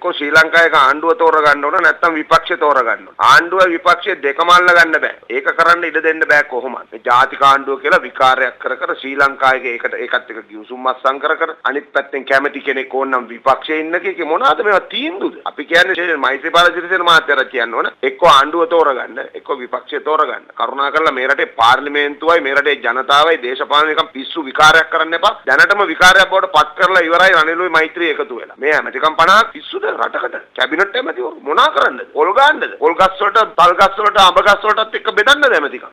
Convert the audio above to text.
එක්කෝ ශ්‍රී ලංකාවේ ආණ්ඩුව තෝරගන්න ඕන නැත්නම් විපක්ෂය තෝරගන්න ඕන. ආණ්ඩුව විපක්ෂය දෙකම අල්ල ගන්න බෑ. ඒක කරන්න ඉඩ දෙන්න බෑ කොහොමද? මේ ජාතික ආණ්ඩුව කියලා විකාරයක් කර කර ශ්‍රී ලංකාවේ ඒකට ඒකත් එක්ක ගිවිසුම් අත්සන් කර කර අනිත් පැත්තෙන් කැමති කෙනෙක් ඕනනම් විපක්ෂයේ ඉන්න කේක මොනවාද මේවා තීන්දුවද? අපි කියන්නේ මෛත්‍රීපාල සිරිසේන මහත්තයාට කියන්න ඕන එක්කෝ ආණ්ඩුව තෝරගන්න එක්කෝ විපක්ෂය තෝරගන්න. කරුණාකරලා මේ රටේ පාර්ලිමේන්තුවයි මේ රටේ ජනතාවයි දේශපාලනිකම් පිස්සු විකාරයක් කරන්න එපා. දැනටම විකාරයක් බවට පත් කරලා ඉවරයි රනිලුයි මෛත්‍රී එකතු වෙලා. මේ ඇමතිකම් 50ක් පිස්සුද රටකට? කැබිනට් ඇමතිවරු මොනා කරන්නද? පොල් ගන්නද? පොල් ගස් වලට, තල් ගස් වලට, අඹ ගස් වලටත් එක්ක බෙදන්නද ඇමතිකම්?